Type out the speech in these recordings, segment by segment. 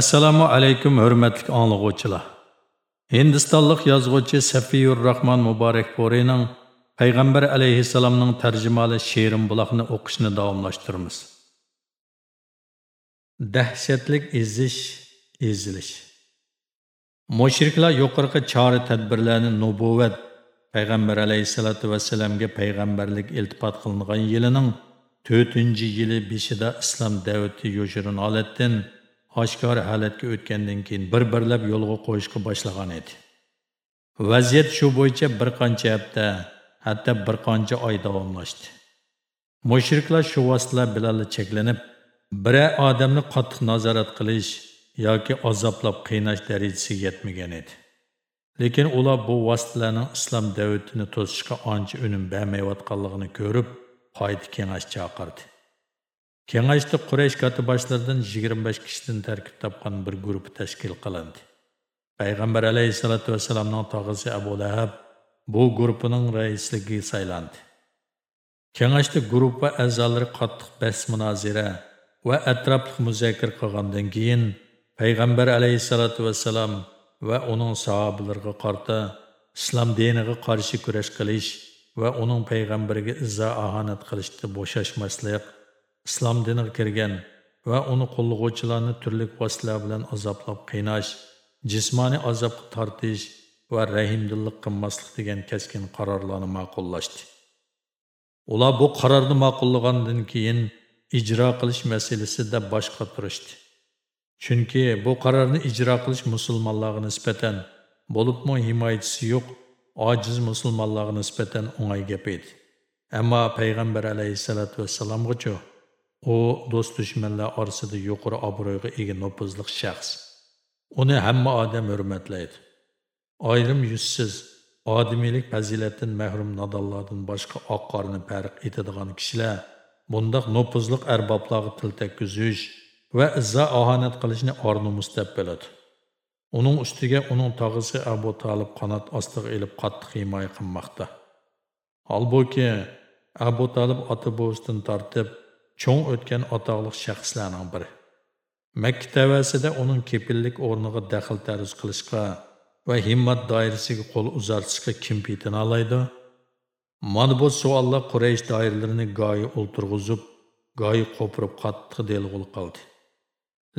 Assalomu alaykum hurmatli anglag'uvchilar. Hindistonlik yozuvchi Safiyur Rahman Muborak Porining Payg'ambar alayhissalomning tarjimali she'rim buloqni o'qishni davomlashtiramiz. Dahshatlik izish, ezilish. Mushriklar yuqorqi chora tadbirlarni nubuvat Payg'ambar alayhissalatu vassalamga payg'ambarlik iltifot qilingan yilining 4-yili beshida islom davlati yoshirin holatdan oshkor holatga o'tgandan keyin bir birlab yo'lga qo'yishga boshlagan edi. Vaziyat shu bo'yicha bir qancha hafta hatto bir qancha oy davomlashdi. Mushriklar shu vositalar bilan cheklanib biror odamni qattiq nazorat qilish yoki azoblab qiynash darajasiga yetmagan edi. Lekin ular bu vositalarning islom davlatini to'sishga ancha unum bermayotganligini ko'rib qayta kengash chaqirdi. Kengashda Quraysh katiboshlardan 25 kishidan tarkib topgan bir guruh tashkil qilindi. Payg'ambar alayhisolatu vasallamning Абу Лахаб бұл bu guruhining сайланды. saylandi. Kengashda guruh va a'zolari qattiq bahs munozara va atrofli muzokara qilgandan keyin Payg'ambar alayhisolatu vasallam va uning sahobalariga qarta islom diniga qarshi kurash qilish va uning payg'ambariga izzo ahonat qilishda bo'shashmaslik islom diniga kirgan va uni qo'llovchilarni turli vositalar bilan azoblab qiynash jismoniy azobga tortish va rahimdillik qilmaslik degan keskin qarorlarni ma'qullashdi. Ular bu qarorni ma'qullagandan keyin ijro qilish masalasida bosh qotirishdi chunki bu qarorni ijro qilish musulmonlarga nisbatan bo'libmi himoyachisi yo'q ojiz musulmonlarga nisbatan o'ng'ay gap edi. Ammo payg'ambar alayhissalotu vassalomgachu u do'st dushmanlar orasida yuqori obro'yga ega nopuzliq shaxs. Uni hamma odam hurmatlaydi. Ayrim yuzsiz odimiylik fazilatdan mahrum nodonlardan boshqa oq qorni farq etadigan kishilar bundoq nopuzliq arboblarga til takkuzish va izza ohonat qilishni or nomus deb biladi. Uning ustiga uning tog'isi abu tolib qanot ostiga ilib qattiq himoya qilmoqda. Holbuki abu tolib ota bovisidan tortib cho'ng o'tgan atoqliq shaxslarning biri makka tavasida uning kepillik o'rniga daxl taruz qilishga va himmat doirasiga qo'l uzatishga kim pitin olaydi? mana bu savollar quraysh doiralarini goyi o'ltirg'izib goyi qo'pirib qattiq delg'ul qildi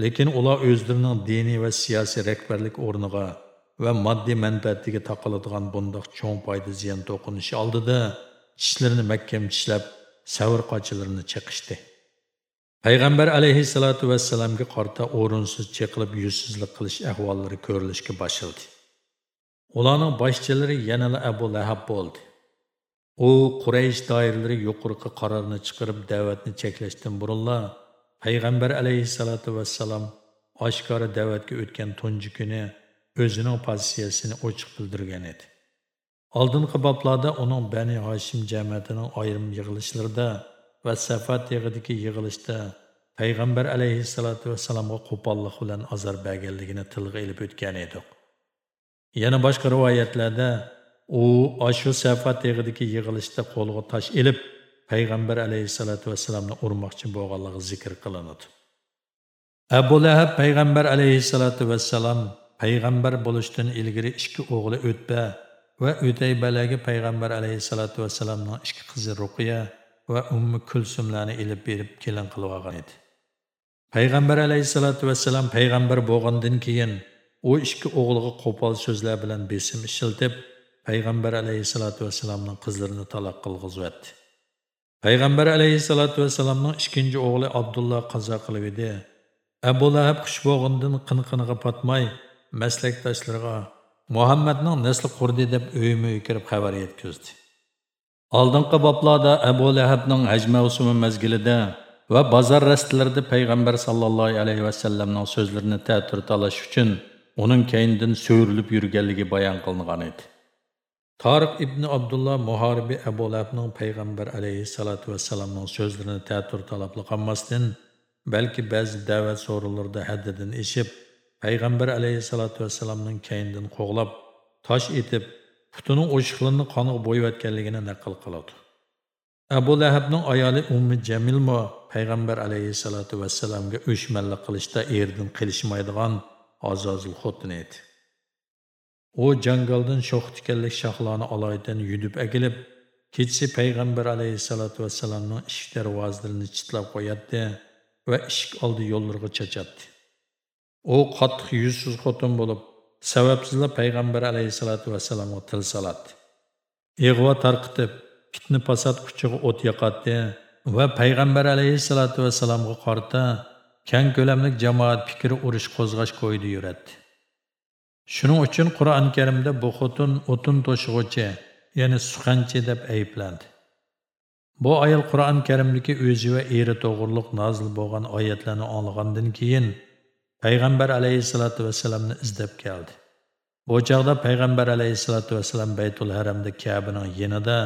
lekin ular o'zlarining diniy va siyosiy rahbarlik o'rniga va moddiy manfaatiga taqiladigan bundoq cho'ng foyda ziyon to'qinishi oldida tishlarini mahkam tishlab savr qochilarini chiqishdi payg'ambar alayhissalotu vassalamga qarta o'rinsiz chiqilib yuzsizlik qilish ahvollari ko'rilishga boshladi ularning boshchilari yanala abu lahab bo'ldi. U quraysh doiralari yuqorqi qarorni chiqarib da'vatni cheklashdan burunla payg'ambar alayhissalotu vassalam oshkora da'vatga o'tgan tunji kuni o'zining pozitsiyasini ochiq bildirgan edi. Oldingi boblarda uning bani hoshim jamiyatining ayrim yig'ilishlarida va safat yig'idagi yig'ilishda payg'ambar alayhissalotu vassalomga qo'pollik bilan azor berganligini tilga ilib o'tgan edik. Yana boshqa rivoyatlarda u shu safat yig'idagi yig'ilishda qo'lga tosh ilib payg'ambar alayhissalotu vassalomni urmoqchi bo'lganligi zikr qilinadi. Abu lahab payg'ambar alayhissalotu vassalom payg'ambar bo'lishdan ilgari ikki o'g'li o'tba va Ütaybalarga payg'ambar alayhissalotu vassalamning ikki qizi Ruqiya va ummi Kulsumlarni ilib berib kelin qilib olgan edi. Payg'ambar alayhissalotu vassalam payg'ambar bo'lgandan keyin u ikki o'g'liga qo'pol so'zlar bilan besim ishiltib, payg'ambar alayhissalotu vassalamning qizlarini taloq qilg'izdi. Payg'ambar alayhissalotu vassalamning ikkinchi o'g'li Abdulloh qazo qilib edi. Abu Lahab xush bo'lgandan qin-qiniga patmay maslakdoshlariga muhammadning nasli qurdi deb uyma uy kirib xabar yetkazdi. Oldingi boblarda abu lahabning haj mavsumi mazgilida va bozor rastlarida payg'ambar sallallohu alayhi vasallamning so'zlarini ta'tir talash uchun uning keyindan so'rilib yurganligi bayon qilingan edi. Toriq ibn abdulloh muharibi abu lahabning payg'ambar alayhissalotu vassalamning so'zlarini ta'tir talabli qolmasdan balki ba'zi da'vat so'rilarda haddidan eshib payg'ambar alayhissalotu vassalomning keynidan qo'g'lab tosh etib putini o'shiqlarini qoniga bo'yayotganligini naql qiladi. Abu lahabning ayoli ummi jamilmo payg'ambar alayhissalotu vassalamga o'shmanlik qilishda erdan qilishmaydigan azozil xotin edi. U jangaldan sho'x tikanlik shoxlarni oloydan yudib agilib kechasi payg'ambar alayhissalotu vassalamning ishik darvozalarini chitlab qo'yadi va ishik oldi yo'llarga chachatdi u qattiq yuzsiz xotin bo'lib sababsizla payg'ambar alayhissalotu vassalomga til soladi. Ig'vo tarqitib fitni fasod kuchiga o't yoqadi va payg'ambar alayhissalotu vassalomga qarta kang ko'lamlik jamoat fikri urush qo'zg'ash qo'ydi yuradi. Shuning uchun qur'oni karimda bu xotin o'tin to'shig'uchi ya'ni suxanchi deb ayblandi. Bu ayol qur'oni karimdagi o'zi va eri to'g'riliq nozil bo'lgan oyatlarni olgandan keyin payg'ambar alayhissalotu vassalamni izlab keldi. Bu chog'da payg'ambar alayhissalotu vassalam baytul haramda kabining yonida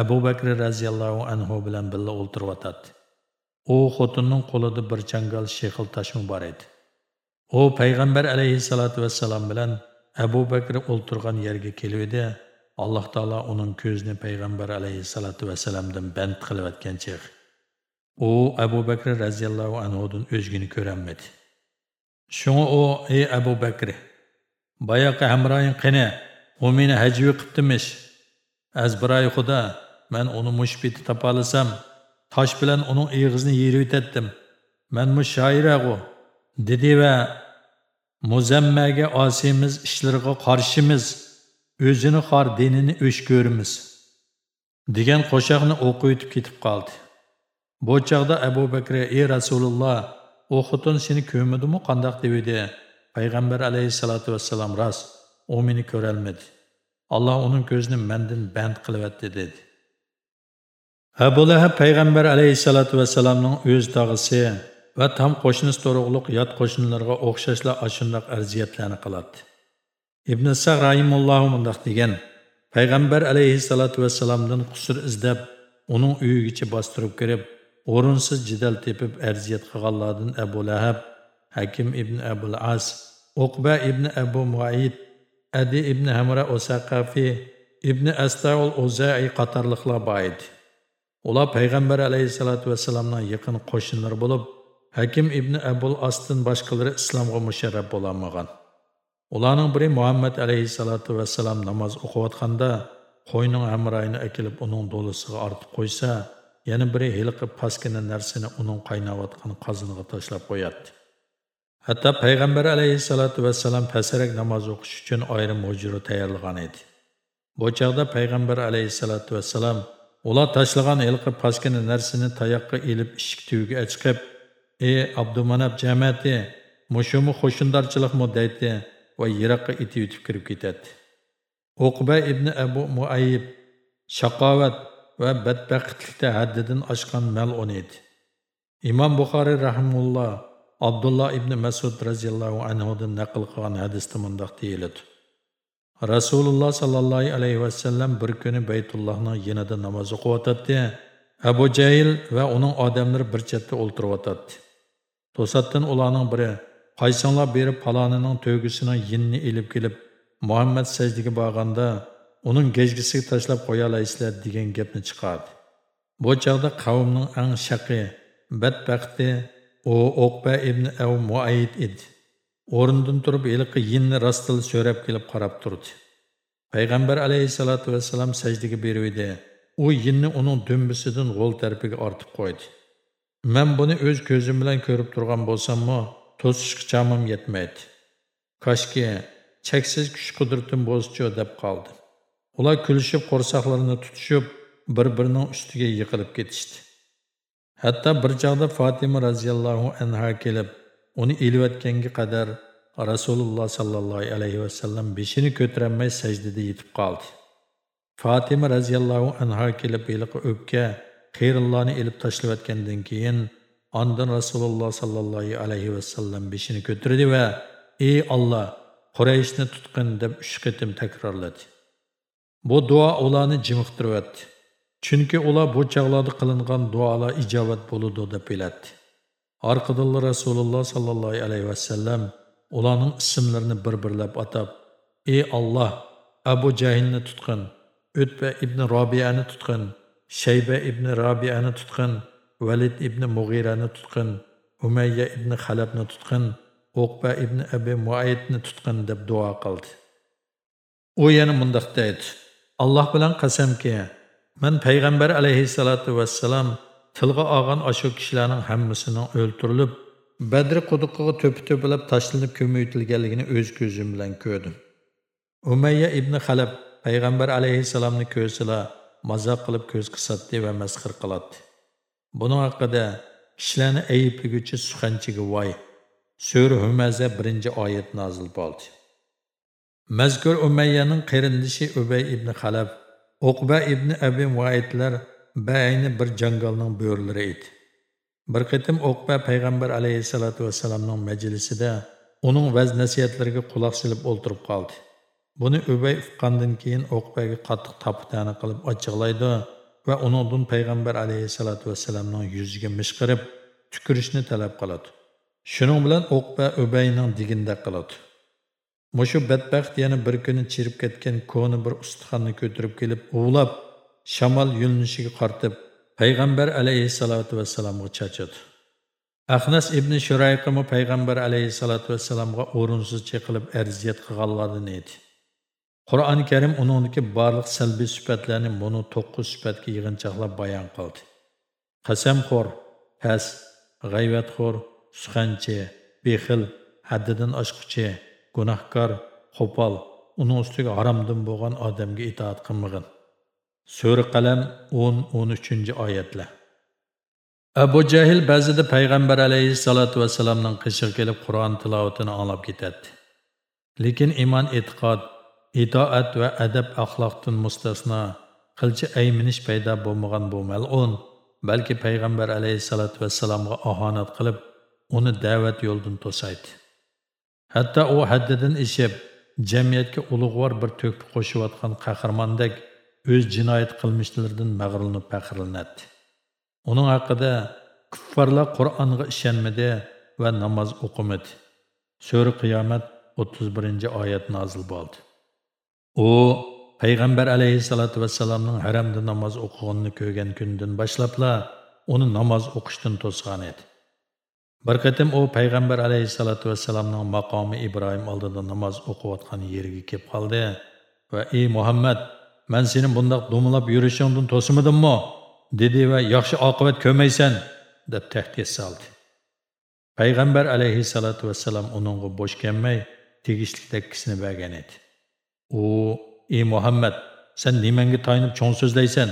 abu bakr roziyallohu anhu bilan birga o'ltiryotadi u xotinning qo'lida bir changal shexil toshmi bor edi. U payg'ambar alayhissalotu vassalam bilan abu bakr o'ltirgan yerga keluvdi. Alloh taolo uning ko'zini payg'ambar alayhissalotu vassalamdan band qilayotgan chig u abu bakr roziyallohu anhudan o'zgini ko'rolmadi. Shunga u ey abu bakr boyoqi hamroying qani u meni hajvi qilibdimish azbiroy xudo man uni mushbiti topolasam tosh bilan uning eg'izini yerib o'tatdim man mu shoirag'u dedi va muzammaga osimiz ishlarga qarshimiz o'zini xor dinini o'sh ko'rimiz degan qo'shoqni o'qib o'tib ketib qoldi bu chog'da abu bakr ey rasululloh u xotin seni ko'rmadimi? Qandoq devdi payg'ambar alayhissalotu vassalom rost u meni ko'rolmadi. Alloh uning ko'zini mandan band qilyapti dedi. Abu lahab payg'ambar alayhissalotu vassalomning o'z tog'isi va tam qo'shnisi to'rug'liq yot qo'shnilarga o'xshashlar ashundoq arziyatlarni qiladi. Ibn sag rahimullohu mundoq degan payg'ambar alayhissalotu vassalomdan qusur izlab uning uyigacha bostirib kirib o'rinsiz jidal tepib arziyat qilganlardan abu lahab hakim ibn abul as uqba ibn abu muayid adi ibn hamra osaqafi ibn astaul uzai qatorliqlar bor edi. Ular payg'ambar alayhissalotu vassalamning yaqin qo'shnilari bo'lib hakim ibn abul asdan boshqalari islomga musharraf bo'lolmagan ularning biri muhammad alayhissalotu vassalam namoz o'qiyotganda qo'yning hamroyini akilib uning do'lisiga ortib qo'ysa yana biri hiliqi paskina narsani uning qaynayotgan qozoniga tashlab qo'yadi. Hatto payg'ambar alayhissalotu vassalam pasarak namoz o'qish uchun ayrim hujra tayyorlagan edi. Bu chog'da payg'ambar alayhissalotu vassalam ular tashlagan hiliqi paskina narsani tayoqqa ilib eshik tuviga chiqib ey abdumanab jamiyati mushumi qo'shindorchilikmi deydi va yiroqqa iti yutib kirib ketadi. Uqba ibn abu muayib shaqovat va badbaxtlikda haddidan oshgan mal'un edi. Imom buxoriy rahimulloh abdulloh ibn masud roziyallohu anhudan naql qilgan hadisda mundoq deyiladi. Rasululloh sollallohu alayhi vasallam bir kuni baytullohning yonida namoz o'qiyotadi abu jayl va uning odamlari bir chetda o'ltiryotadi to'satdan ularning biri qaysonlar berib palonining to'gisining yinni ilib kelib muhammad sajdiga borganda uning gejgisiga tashlab qo'yalaysizlar degan gapni chiqardi. Bu chog'da qavmning eng shaqi badbaxti u o'qba ibn av muayid edi. O'rnidan turib iliqi yinni rostil so'rab kelib qarab turdi. Payg'ambar alayhissalotu vassalam sajdaga beruvdi. U yinni uning dumbisidan g'o'l tarafiga ortib qo'ydi. Man buni o'z ko'zim bilan ko'rib turgan bo'lsammi to'sishga chamim yetmaydi. Koshki cheksiz kuch qudratim bo'lsichu deb qoldi. Ular kulishib qo'rsoqlarini tutishib bir birining ustiga yiqilib ketishdi hatto bir chog'da fotima roziyallohu anha kelib uni ilayotganga qadar rasululloh sollallohu alayhi vasallam beshini ko'tarolmay sajdada yetib qoldi fotima roziyallohu anha kelib yiliqi o'pka qiyrillarni ilib tashlayotgandan keyin Ondan Rasululloh sallallohu alayhi vasallam beshini ko'tardi va ey Alloh, Qurayshni tutqin deb uch qitim takrorladi. Bu duo ularni jimiqtiryapti. Chunki ular bu chaqlarda qilingan duolar ijobat bo'ladi deb biladi. Orqadan Rasululloh sallallohu alayhi vasallam ularning ismlarini bir-birlab atab, ey Alloh, Abu Jahilni tutqin, Utba ibn Robiyani tutqin, Shayba ibn Robiyani tutqin, valid ibn mug'irani tutqin umayya ibn halabni tutqin o'qba ibn abi muayidni tutqin deb duo qildi u yana mundoq deydi alloh bilan qasamki man payg'ambar alayhissalotu vassalam tilga olgan ashu kishilarning hammasini o'ltirilib badri quduqiga to'pi to'pilab tashlanib ko'maytilganligini o'z ko'zim bilan ko'rdim. Umayya ibn halab payg'ambar alayhissalomni ko'rsala mazoq qilib ko'z qisatdi va masxir qiladi. Buning haqida kishilarni ayblaguvchi suxanchiga voy sura humaza birinchi oyat nozil bo'ldi. Mazkur umayyaning qarindishi ubay ibn halab uqba ibn abi muaytlar bayni bir jangalning bo'rlari edi. Bir qitim uqba payg'ambar alayhissalotu vassalamning majlisida uning vaz nasihatlariga quloq silib o'ltirib qoldi. Buni ubay uqqandan keyin uqbaga qattiq topitani qilib ochiqlaydi va uningdan payg'ambar alayhissalotu vassalamning yuziga mishqirib tukirishni talab qiladi. Shuning bilan uqba ubayning diginda qiladi. Мушу бәдбәхт яны бір күні чиріп кеткен көні бір ұстықанны көтіріп келіп, оғылап, шамал юлінішігі қартып, Пайғамбар алейхиссалату вассаламға чачады. Ахнас ибн Шурайқымы Пайғамбар алейхиссалату вассаламға орынсыз чекіліп әрзиет қығалладын еді. Құран кәрім оныңдекі барлық сәлбі сүпәтләні мұны тоққы сүпәтке иғынчақлап баян қылды. Қасам қор, пәс, ғайват қор, сұханче, бейхіл, әддідін ашқыче, gunohkor qo'pol uning ustiga haromdan bo'lgan odamga itoat qilmag'in. Sura qalam 10-13 oyatlar. Abu jahl ba'zida payg'ambar alayhissalotu vassalamning qishig'i kelib qur'on tilovatini anglab ketadi. Lekin iymon e'tiqod itoat va adab axloqdan mustasno qilchi ayminish paydo bo'lmagan bu mal'un balki payg'ambar alayhissalotu vassalamga ohonat qilib uni da'vat yo'ldan to'saydi. Hatta u haddidan ishib, jamiyatga ulug'vor bir to'kpi qo'shayotgan qahramondek o'z jinoyat qilmishlaridan mag'rurlanib faxrlanadi. Uning haqida kuffarlar Qur'onga ishonmadi va namoz o'qimadi. Sura Qiyomat 31-oyat nozil bo'ldi. U payg'ambar alayhisolatu vasallamning haramda namoz o'qiganini ko'rgan kundan boshlabla uni namoz o'qishdan to'sgan edi. Bir qatim u payg'ambar alayhissalotu vassalamning maqomi Ibrohim oldida namoz o'qiyotgan yeriga kelib qoldi va ey Muhammad, men seni bundoq dumlab yurishingdan to'simidimmi? dedi va yaxshi oqibat ko'rmaysan deb tahdid soldi. Payg'ambar alayhissalotu vassalam uningga bo'sh kelmay tegishli takkisini bergan edi. U, ey Muhammad, sen nimanga tayinib cho'ng so'zlaysan?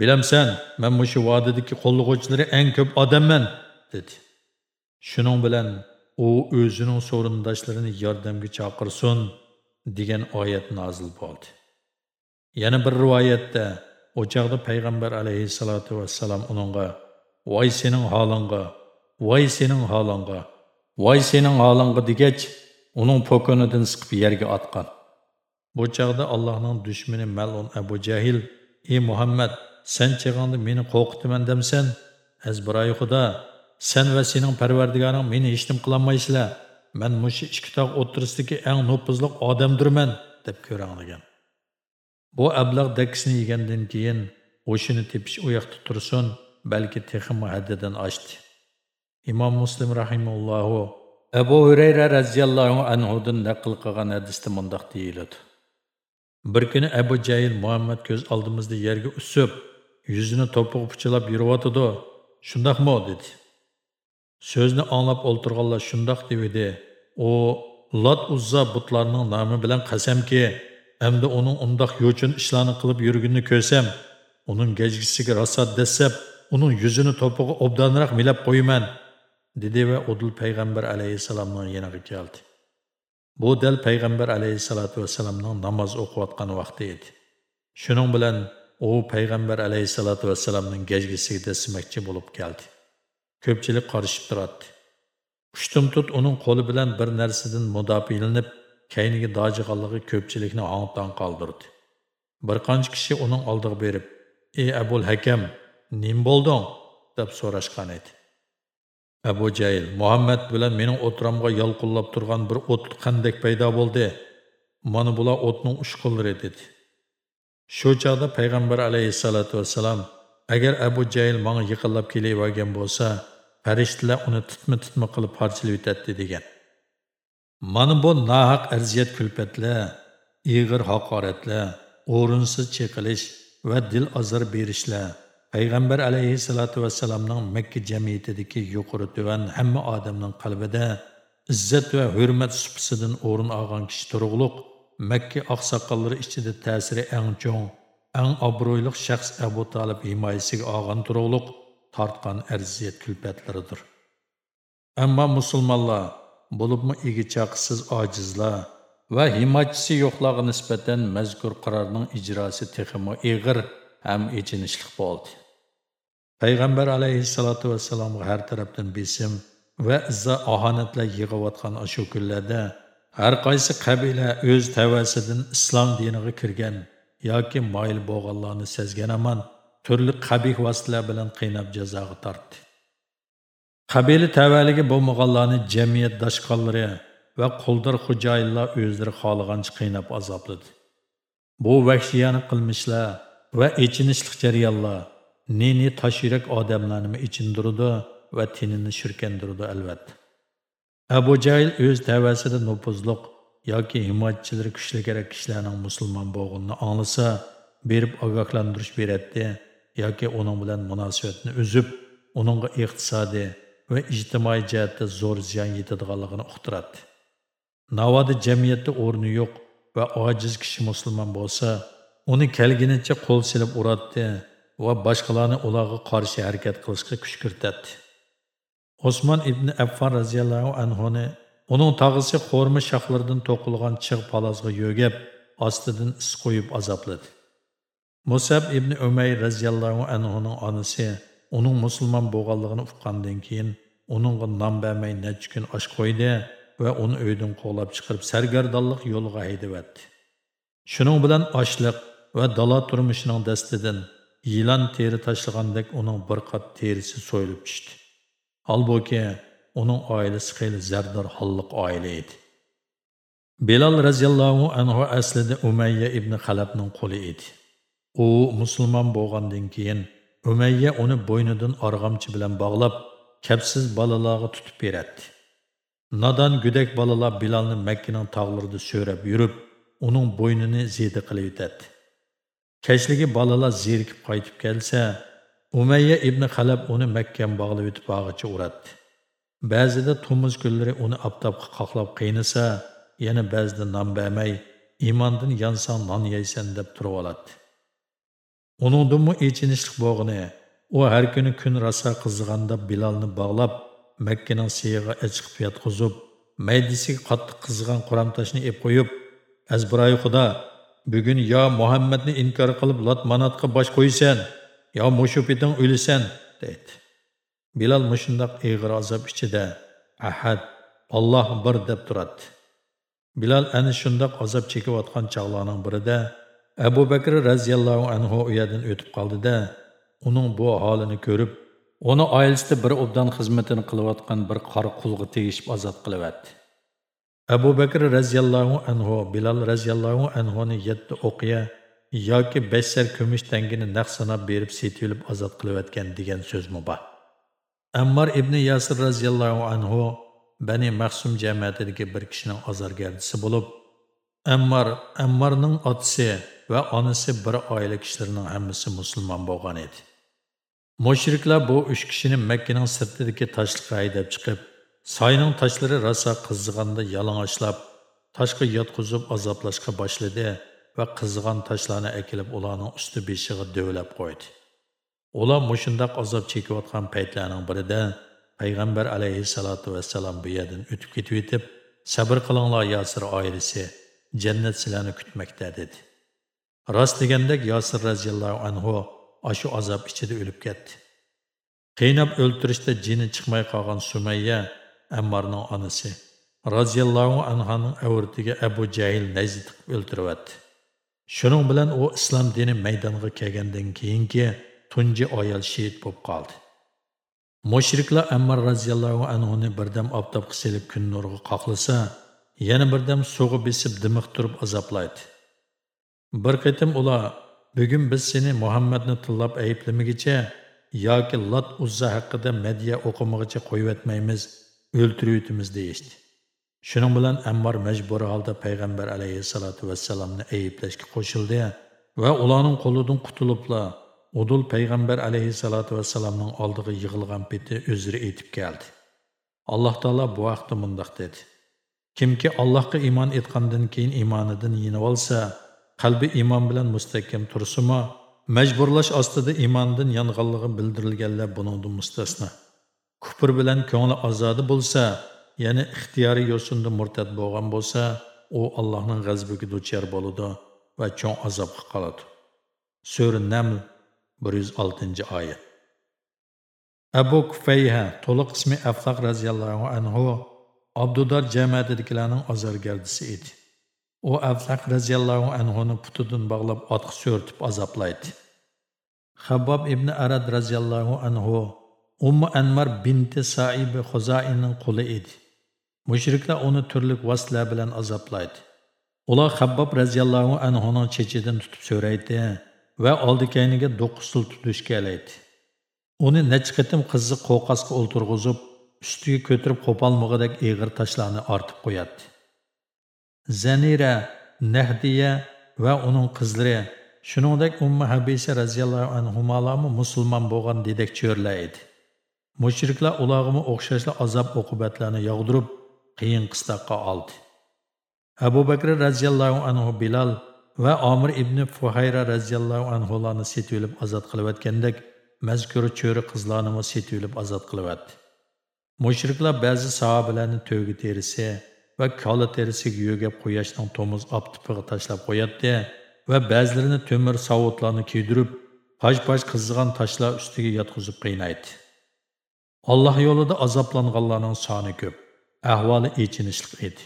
Bilamsan, men mushu vodidagi qo'llig'uvchilari eng ko'p odamman, dedi. Shuning bilan u o'zining so'rindoshlarini yordamga chaqirsin degan oyat nozil bo'ldi. Yana bir rivoyatda o'chaqda payg'ambar alayhissalotu vassalam uningga voy sening holingga, voy sening holingga, voy sening holingga degach, uning pokonidan siqib yerga otgan. Bu chog'da Allohning dushmani Mal'un Abu Jahil, "Ey Muhammad, sen chig'ingda meni qo'rqitaman demsan, azbiroy xudo Sen va sening Parvardigoring meni hech nim qilolmaysizlar. Men mushi ikki tog' o'tirisidagi eng nopuzliq odamdirman deb ko'ranglagan. Bu ablag dakkisini yegandan keyin o'shini tepish u yoqda tursin, balki texmi haddidan oshdi. Imom Muslim rahimahullohu Abu Hurayra radhiyallohu anhudan naql qilgan hadisda mundaq deyiladi. Bir kuni Abu Jayl Muhammad ko'z oldimizda yerga usib, yuzini to'piq puchilab yuriyotidi. Shundaqmi dedi. Сөзні аңлап олтырғалла шындақ дебеді. О, Lat Uzza butlarning nomi bilan qasamki, hamda uning undaq yo'chin ishlarni qilib yurganini ko'rsam, uning gajgisiga rosa dasab, uning yuzini to'pig'i obdanroq milab qo'yaman, dedi va Udul payg'ambar alayhissalomning yoniga keldi. Bu dal payg'ambar alayhissalatu vassalamning namoz o'qiyotgan vaqti edi. Shuning bilan u payg'ambar alayhissalatu vassalamning gajgisiga dasmakchi bo'lib keldi. Ko'pchilik qarishib turadi. Ushtim tut uning qo'li bilan bir narsadan mudofilanib kayniga dojig'anligi ko'pchilikni ongdan qoldirdi. Bir qancha kishi uning oldiga berib ey abul hakam nim bo'lding? deb so'rashgan edi. Abu jayl muhammad bilan mening o'tiramga yolqullab turgan bir o't qandak paydo bo'ldi? Mana bular o'tning ushqunlari dedi. Shu chog'da payg'ambar alayhissalotu vassalam agar abu jayl manga yiqinlab kelavergan bo'lsa farishtalar uni tutma tutma qilib parchalab o'tadi degan. Mana bu nohaq arziyat kulpatlar ig'ir haqoratlar o'rinsiz cheqilish va dil azor berishlar payg'ambar alayhissalotu vassalomning makka jamiyatidagi yuqori tuvan hamma odamning qalbida izzat va hurmat supisidan o'rin olgan kishi turug'liq makka oqsoqollari ichida ta'siri eng cho'ng eng obro'li shaxs abu tolib himoyasiga olgan turug'liq tartqan arziyat kulpatlaridir ammo musulmonlar bulubmu egi chaqisiz ojizlar va himoyachisi yo'qlarga nisbatan mazkur qarorning ijrosi texmi ig'ir ham echinishli bo'ldi. Payg'ambar alayhissalotu vassalomga har tarafdan besim va izza ohonatlar yig'ayotgan shu kunlarda har qaysi qabila o'z tavasidan islom diniga kirgan yoki moyil bo'lganlarni sezgan amon turli qabih vositalar bilan qiynab jazoga tortdi. Qabila tavaligi bo'lmaganlarni jamiyat dashqonlari va quldir xo'jayinlar o'zlari xohlagancha qiynab azobladi. Bu vahshiyani qilmishlar va echinishli jarayonlar neni toshyurak odamlarni ichindirdi va tinini shirkandirdi albatta. Abu jayl o'z tavasida nupuzliq yoki himoyatchilari kuchli kerak kishilarning musulmon bo'lganini anglasa berib ogohlantirish beradi yoki uning bilan munosabatni uzib uningga iqtisodiy va ijtimoiy jihatda zo'r ziyon yetadiganligini uqtiradi. Navoda jamiyatda o'rni yo'q va ojiz kishi musulmon bo'lsa uni kelginicha qo'l silib uratdi va boshqalarni ularga qarshi harakat qilishga kuch kiritadi. Osmon ibn affan roziyallohu anhuni uning tog'isi qo'rmi shoxlaridan to'qilgan chig' palozga yo'gab ostidan is qo'yib azobladi. Musab ibn umay roziyallohu anhuning onasi uning musulmon bo'lganligini uqqandan keyin uningga nom bermay necha kun osh qo'ydi va uni uydan quvlab chiqarib sargardonlik yo'liga haydavatdi shuning bilan ochliq va dala turmushining dastidan yilon teri tashlagandek uning bir qat terisi so'yilib tushdi. Holbuki uning oilasi xeyli zardor holliq oila edi. Bilal roziyallohu anhu aslida umayya ibn halabning quli edi. U musulmon bo'lgandan keyin umayya uni bo'ynidan arg'amchi bilan bog'lab kapsiz balalarga tutib beradi nadan go'dak balalar bilalni makkaning tog'larida so'rab yurib uning bo'ynini zedi qilib o'tadi Keşligi balalar zerikib qaytib kelsa, Umayya ibn Xalab uni makkan bog'lab yutib bag'icha uratdi. Ba'zida tumuz kunlari uni aptobga qoqlab qiynasa, yana ba'zida non bermay, iymondan yonsang non yeysan deb turib oladi. Uningdimi ichinishlik bo'g'ini, u har kuni kun rasa qizg'anda Bilalni bog'lab, Makkaning siyiga ichiqib yotqizib, maydisiga qattiq qizg'an quramtoshni ep qo'yib, "Azbiroy Xudo, bugun yo muhammadni inkor qilib lot manatga bosh qo'ysan yo mushu peting o'lisan deydi bilal mushundoq ig'ir azob ichida ahad Alloh bir deb turadi bilal ana shundoq azob chekayotgan chog'larning birida abu bakr roziyallohu anhu u yerdan o'tib qoldida uning bu holini ko'rib uni oilasida bir obdan xizmatini qilayotgan bir qora qulga tegishib ozod qilyapti Abu Bakr raziyallohu anhu Bilal raziyallohu anhuni yetti o'qiya yoki besh kumush tangini naq sanab berib setilib ozod qilayotgan degan so'zmi bor. Ammar ibn Yasir raziyallohu anhu Bani Mahsum jamiyatidagi bir kishining ozorgardisi bo'lib, Ammar Ammarning otasi va onasi bir oila kishilarining hammasi musulmon bo'lgan edi. Mushriklar bu uch kishini Makkaning sirtidagi toshliqqa haydab chiqib, soyning toshlari rosa qızganda yalang'ochlab, toshga yotqizib azoblashga boshladi va qizg'an toshlarni akilib ularning usti beshiga dövlab qo'ydi. Ular mushundoq azob chekayotgan paytlarning birida payg'ambar alayhissalatu vassalam bu yerdan o'tib ketib yetib sabr qilinglar Yasir oilasi, jannat sizlarni kutmoqda dedi. Rost degandek Yasir radhiyallohu anhu ashu azob ichida o'lib ketdi. Qiynab o'ltirishda jini chiqmay qolgan Sumayya Ammarning onasi roziyallohu anhoning avratiga Abu Jahil najd qilib o'ltiribdi. Shuning bilan u islom dini maydonga kelgandan keyingi tunji ayol shahid bo'lib qoldi. Mushriklar Ammar roziyallohu anhuni birdam oftobga selib kun nuriga qoqlasa, yana birdam suvga besib dimiq turib azoblaydi. Bir qitim ular bugun biz seni muhammadni tillab ayblamagicha yoki lat uzza haqida madya o'qimag'icha qo'yvatmaymiz o'ltirayotimiz deyishdi. Shuning bilan ammor majbur holda payg'ambar alayhissalotu vassalomni ayblashga qo'shildi va ularning qo'lidan qutuliblar udul payg'ambar alayhissalotu vassalomning oldiga yig'ilgan peti o'ziri etib keldi. Alloh taolo bu vaqtda mundoq dedi. Kimki allohga iymon etgandan keyin iymonidan yenib olsa qalbi iymon bilan mustahkam tursimi majburlash ostida iymondan yonganligi bildirilganlar buningdan mustasno. Kufr bilan ko'ngli ozodi bo'lsa ya'ni ixtiyoriy yo'sinda murtad bo'lgan bo'lsa u allohning g'azbiga duchor bo'ladi va cho'ng azobga qoladi. Sura naml bir yuz oltinchi oyat. Abu kufayha to'liq ismi aflaq roziyallohu anhu abdudor jamiyatidagilarning ozorgardisi edi. U aflaq roziyallohu anhuni putidan bog'lab otqa so'rtib azoblaydi. Habbob ibn arad roziyallohu anhu ummu anmar binti saibi xuzoinning quli edi. Mushriklar uni turli vaslar bilan azoblaydi. Ular habbob roziyallohu anhuni chechidan tutib so'raydi va oldikayniga do'qqiz til tutishga uni necha qitim qizni qo'qasga o'ltirg'izib ustiga ko'tirib qo'polmog'idek eg'ir tashlarni ortib qo'yadi. Zanira nahdiya va uning qizlari. Shuningdek umma habisa radhiyallohu anhumalami musulmon bo'lgan dedek cho'rlar edi. Mushriklar ularga o'xshashli azob oqibatlarini yog'dirib qiyin qistoqqa oldi. Abu bakr radhiyallohu anhu bilal va omir ibn fuhayra radhiyallohu anhularni setib azod ozod qilayotgandek mazkur cho'ri qizlarni setib azod qilayotdi. mushriklar ba'zi sahobalarni to'gi terisi va kola terisiga yo'gab quyoshning tomuz optipiga tashlab qo'yadi va ba'zilarini temir savutlarni kiydirib paj paj qizigan toshlar ustiga yotqizib qiynaydi. Alloh yo'lida azoblanganlarning soni ko'p ahvoli echinishli edi.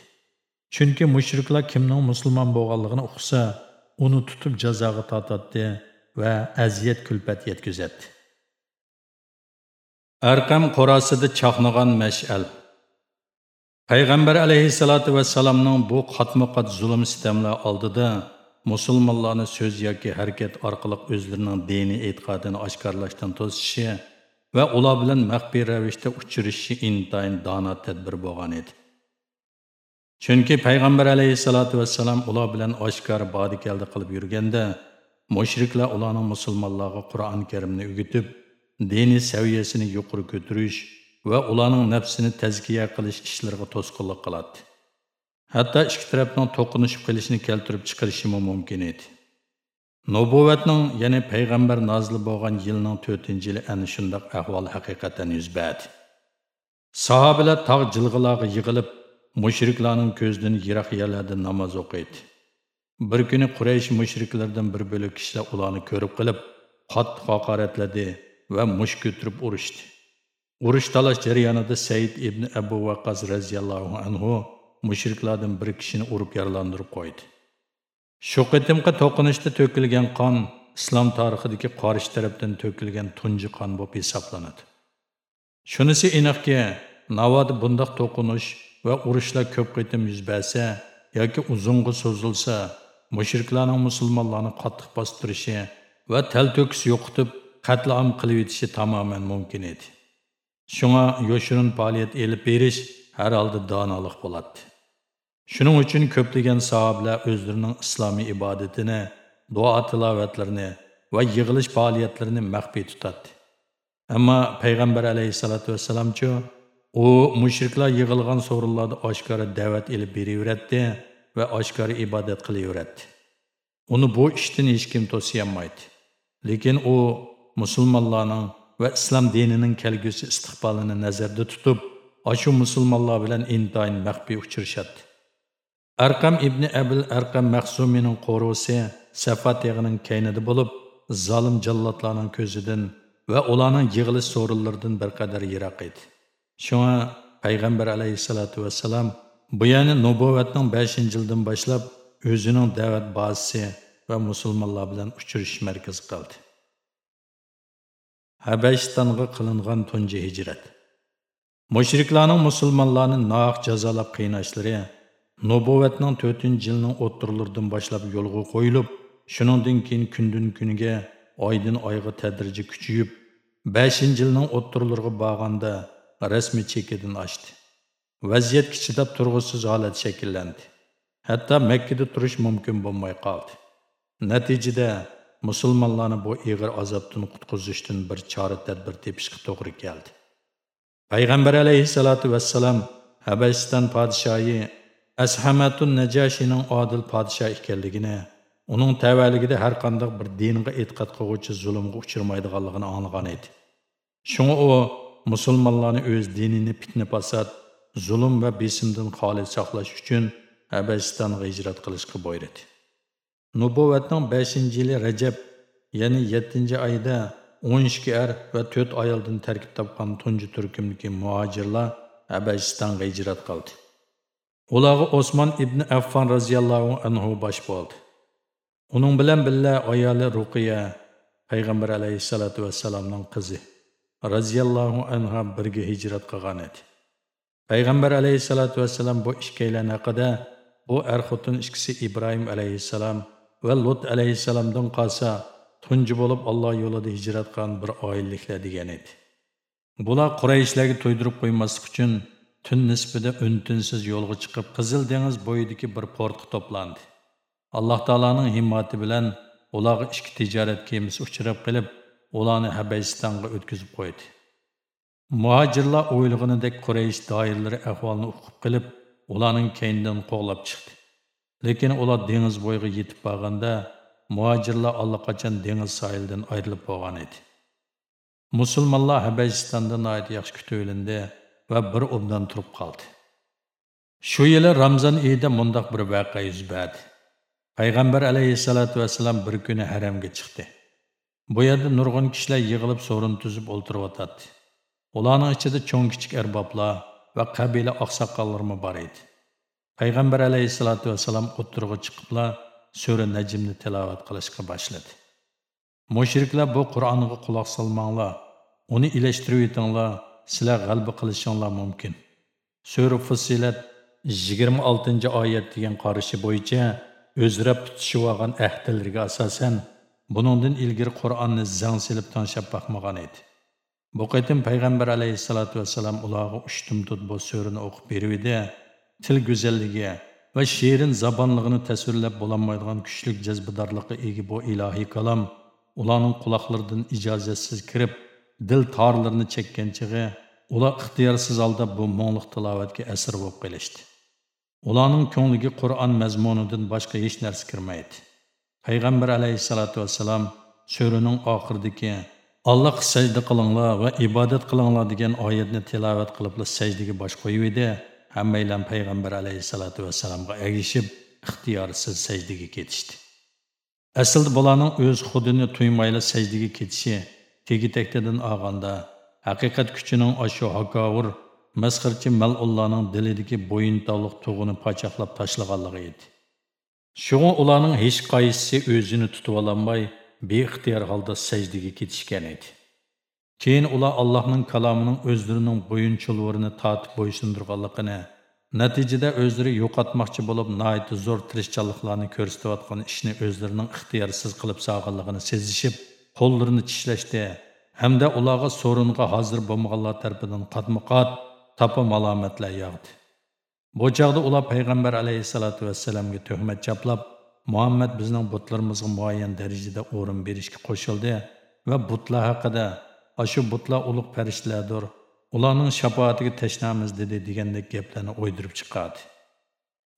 Chunki mushriklar kimning musulmon bo'lganligini uqsa uni tutib jazoga tortadi va aziyat kulpat yetkazadi. Arqam qorasida chaqnagan mash'al. Payg'ambar alayhissalotu vassalamning bu qatma qat zulm sitamlar oldida musulmonlarni so'z yoki harakat orqali o'zlarining diniy e'tiqodini oshkorlashdan to'sishi va ular bilan maxfiy ravishda uchrashishi intayin dono tadbir bo'lgan edi. Chunki payg'ambar alayhissalotu vassalam ular bilan oshkor bodi keldi qilib yurganda mushriklar ularning musulmonlarga qur'oni karimni o'gitib diniy saviyasini yuqori ko'tarish va ularning nafsini tazkiya qilish ishlariga to'sqinlik qiladi. Hatto ikki tarafning to'qinishib qilishini keltirib chiqarishi mumkin edi. Nubuvatning ya'ni payg'ambar nozili bo'lgan yilning 4-yili ana shundoq ahvol haqiqatan yuz berdi sahobalar tog' jilg'ilarga yig'ilib mushriklarning ko'zidan yiroq yerlarda namoz o'qiydi. Bir kuni quraysh mushriklardan bir bo'lik kishilar ularni ko'rib qilib qattiq haqoratladi va mush ko'tirib urishdi urush talash jarayonida said ibn abu vaqas roziyallohu anhu mushriklardan bir kishini urib yaralandirib qo'ydi. Shu qitimqi to'qinishda to'kilgan qon islom tarixidagi qorish tarafdan to'kilgan tunji qon bo'lib hisoblanadi. Shunisi aniqki navod bundoq to'qinish va urushlar ko'p qitim yuz bersa yoki uzunga so'zilsa mushriklarning musulmonlarni qattiq bostirishi va tal to'kis yo'qitib qatlam qilib yetishi tamoman mumkin edi. Shunga yoshirin faoliyat elib berish har holda donolik bo'ladi shuning uchun ko'plagan sahobalar o'zlarining islomiy ibodatini duo tilovatlarini va yig'ilish faoliyatlarini maxfiy tutadi ammo payg'ambar alayhissalotu vassalamchu u mushriklar yig'ilgan so'rinlarda oshkora da'vat ilib beraveradi va oshkora ibodat qilaveradi uni bu ishdan hech kim to'siyolmaydi lekin u musulmonlarning va islom dinining kelgusi istiqbolini nazarda tutib ashu musulmonlar bilan intayin maxfiy uchrashadi arqam ibn abil arqam mahsumining qo'rusi safa teg'ining kaynida bo'lib zolim jallodlarning ko'zidan va ularning yig'ilish so'rinlaridan bir qadar yiroq edi. Shunga payg'ambar alayhissalotu vassalam bu yani nubuvatning beshinchi yildan boshlab o'zining da'vat bazasi va musulmonlar bilan uchrashish markazi qildi. Həbəşistanğa qılınğan tuncu hicrət. Müşriklərin müsəlmanlarını naq cəzalab qıynaşları Nubuvvetnin 4-cü ilinin otturlarından başlab yolğa qoyulub, şunundan keyin gündən günə, aydan ayğa tədrici küçüyüb, 5-ci ilinin otturlarına bağanda rəsmi çəkidən açdı. Vəziyyət kiçidab turğusuz halət şəkilləndi. Hətta Məkkədə turuş mümkün olmay qaldı. Nəticədə musulmonlarni bu ig'ir azobdan qutqizishdan bir chora tadbir tepishga to'g'ri keldi. Payg'ambar alayhissalotu vassalam habasiston podshoyi ashamatun najashining odil podsho ekanligini uning tavalligida har qanday bir dinga e'tiqod qiluvchi zulmga uchirmaydiganligini anglagan edi. Shunga u musulmonlarni o'z dinini fitna fasod zulm va besimdan xoli saqlash uchun habasistonga hijrat qilishga buyurdi. Nubuvatning 5 yili rajab ya'ni 7 oyda 12 er va 4 ayoldan tarkib topgan tunji turkumdagi muhojirlar abashistonga hijrat qildi. Ularga osmon ibn affon roziyallohu anhu bosh bo'ldi. Uning bilan birga ayoli ruqiya payg'ambar alayhissalotu vassalomning qizi roziyallohu anha birga hijrat qilgan edi. Payg'ambar alayhissalotu vassalam bu ikkalan haqida bu er xotin ikkisi ibrohim alayhissalom va lut alayhissalomdan qolsa tunji bo'lib alloh yo'lida hijrat qilgan bir oilaliklar degan edi. Bular qurayishlarga to'ydirib qo'ymaslik uchun tun nisbida un-tunsiz yo'lga chiqib qizil dengiz bo'yidagi bir portga to'plandi. Alloh taoloning himmati bilan ularga ikki tijorat kemasi uchrab qilib ularni habasistonga o'tkazib qo'ydi. Muhojirlar o'ylaganidek quraysh doirlari ahvolni uqib qilib ularning keynidan qo'g'lab chiqdi. Lekin ular dengiz bo'yiga yetib borganda muhojirlar allaqachon dengiz sohilidan ayrilib bo'lgan edi. Musulmonlar habasistonda yaxshi kutib va bir o'bdan turib qoldi. Shu yili ramzon oyida mundoq bir voqea yuz berdi. Payg'ambar alayhissalotu vassalam bir kuni haramga chiqdi. Bu yerda nurg'un kishilar yig'ilib so'rin tuzib o'ltiryotadi ularning ichida cho'ng kichik arboblar va qabila oqsoqollarmi bor edi. Payg'ambar alayhissalotu vassalam o'ttirg'i chiqiblar sura najmni tilovat qilishga boshladi. Mushriklar bu qur'onga quloq solmanglar uni ilashtirib yetinglar sizlar g'alba qilishinglar mumkin. Sura fusilat 26 oyat degan qarashi bo'yicha o'zra tutishib olgan ahdlarga asosan buningdan ilgari qur'onni zang silib tonshab boqmagan edi. Bu qaytim payg'ambar alayhissalotu vassalam ularga ushtumtut bu surani o'qib beruvdi. Til go'zalligi va shirin zabonligini tasvirlab bo'lolmaydigan kuchli jazbidorlikqa ega bu ilohiy kalom ularning quloqlaridan ijozatsiz kirib dil torlarini chekkan chig'i ular ixtiyorsiz holda bu mo'nliq tilovatga asir bo'lib qolishdi. Ularning ko'ngliga qur'on mazmunidan boshqa hech narsa kirmaydi. Payg'ambar alayhissalotu vassalam suraning oxiridagi allohga sajda qilinglar va ibodat qilinglar degan oyatni tilovat qilib sajdaga bosh qo'yib edi. Hammaylar payg'ambar alayhissalotu vassalomga ergishib ixtiyorsiz sajdaga ketishdi. Aslida bularning o'z xudini tuymayli sajdaga ketishi tegitakdadan olganda haqiqat kuchining oshu hakovur masxirchi malullarning dilidagi bo'yintovliq tug'ini pochoqlab tashlaganligi edi. Shunga ularning hech qaysisi o'zini tutib ololmay beixtiyor holda sajdaga ketishgan edi. Keyin ular allohning kalomining o'zlarining bo'yinchilvarini tortib bo'ysundirganligini natijada o'zlari yo'qotmoqchi bo'lib noit zo'r tirishchanliklarni ko'rsatayotgan ishni o'zlarining ixtiyorsiz qilib solganligini sezishib qo'llarini tishlashdi. Hamda ularga so'ringa hozir bo'lmaganlar tarafidan qatma qat topa malomatlar yog'di. Bu chog'da ular payg'ambar alayhissalotu vassalamga tuhmat chaplab muhammad bizning butlarimizga muayyan darajada o'rin berishga qo'shildi va butlar haqida ashu butlar ulug' farishtalardir ularning shafoatiga tashnamiz dedi degandek gaplarni o'ydirib chiqadi.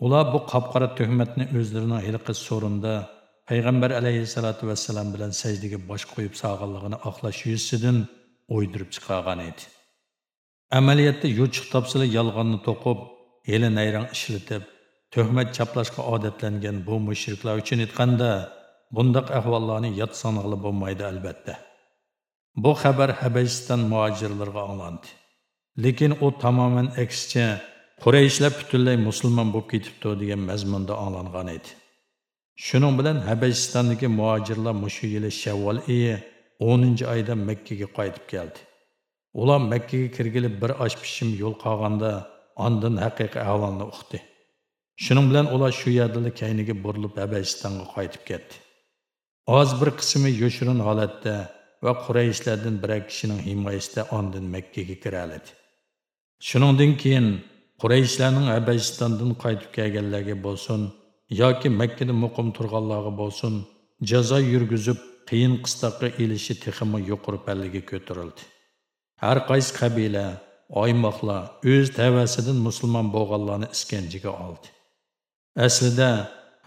Ular bu qopqora tuhmatni o'zlarining hiliqi so'rinda payg'ambar alayhissalotu vassalam bilan sajdaga bosh qo'yib sog'inligini oqlash yuzsidan o'ydirib chiqargan edi. Amaliyotda yo'chiq topsili yolg'onni to'qib heli nayrang ishlatib tuhmat chaplashga odatlangan bu mushriklar uchun aytganda bundoq ahvollarni yod sanig'li bo'lmaydi albatta. Bu xabar habasiston muojirlarga anglandi lekin u tamoman aksicha Qureyşlər butunlay musulmon olub ketibdi degan mazmunda anglangan edi shuning bilan habashistondagi məşu mushu yili shavvol oyi o'ninchi oyda makkaga qaytib keldi ular Məkkəyə kirgili bir osh pishim yo'l qolganda ondan həqiqi ahvolni uxdu. shuning bilan ular shu yerdə kayniga burilib habasistonga qaytib ketdi Az bir qismi yoshirin holatda va qurayishlardan bir kishining himoyasida ondin makkaga kiraladi shuningdan keyin qurayishlarning habasistondan qaytib kelganlarga bo'lsin yoki makkada muqim turganlarga bo'lsin jazo yurgizib qiyin qistoqqa elishi texmi yuqori pallaga ko'tarildi. Har qaysi qabila oymoqlar o'z tavasidan musulmon bo'lganlarni iskanjiga oldi. Aslida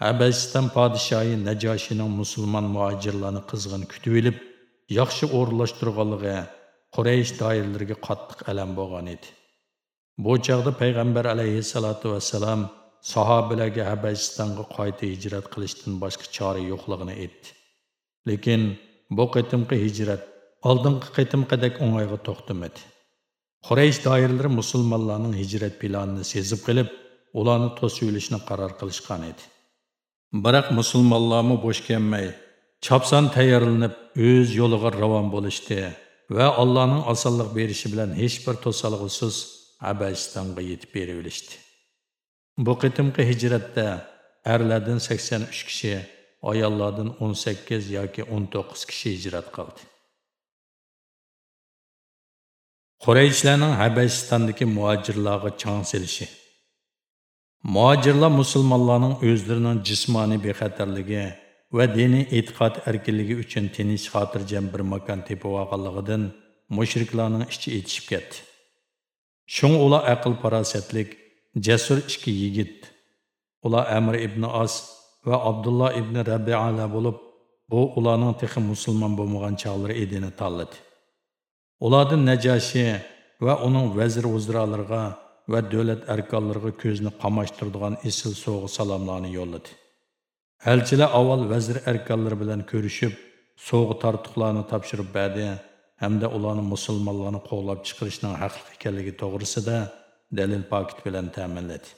habasiston podshoyi najoshining musulmon muajirlarni qizg'in kutib olib yaxshi o'rinlashtirganligi quraysh doiralariga qattiq alam bo'lgan edi. Bu chog'da payg'ambar alayhissalotu vassalam sahobalarga habasistonga qayta hijrat qilishdan boshqa chora yo'qligini aytdi. Lekin bu qitimqi hijrat oldingi qitimqidek o'ng'ayga to'xtamadi. Quraysh doiralari musulmonlarning hijrat planini sezib qilib ularni to'sib olishni qaror qilishgan edi. Biroq musulmonlarmi bo'sh kelmay chopson tayyorlanib o'z yo'liga ravon bo'lishdi va allohning osonlik berishi bilan hech bir to'salg'usiz abasistonga yetib beraverishdi bu qitimqi hijratda erlardan 83 kishi ayollardan 18 yoki 19 kishi hijrat qildi. Qurayishlarning habashistondagi muajirlarga chang selishi. Muajirlar musulmonlarning o'zlarining jismoniy bexatarligi va diniy e'tiqod erkinligi uchun tinch xotirjam bir makon tepib olganligidan mushriklarning ichi etishib ketdi. Shung ular aql farosatlik jasur ikki yigit ular amir ibn as va abdulloh ibn rabiala bo'lib bu ularning tehi musulmon bo'lmagan chog'lari edini tanladi. Ulardan najashi va uning vazir uzrolariga va davlat arkonlariga ko'zni qamashtiradigan isil so'g'i salomlarni yo'lladi. Elchilar avval vazir arkonlari bilan ko'rishib so'g'i tortiqlarni topshirib berdi hamda ularni musulmonlarni qo'g'lab chiqarishning haqli ekanligi to'g'risida dalil pokit bilan ta'minladi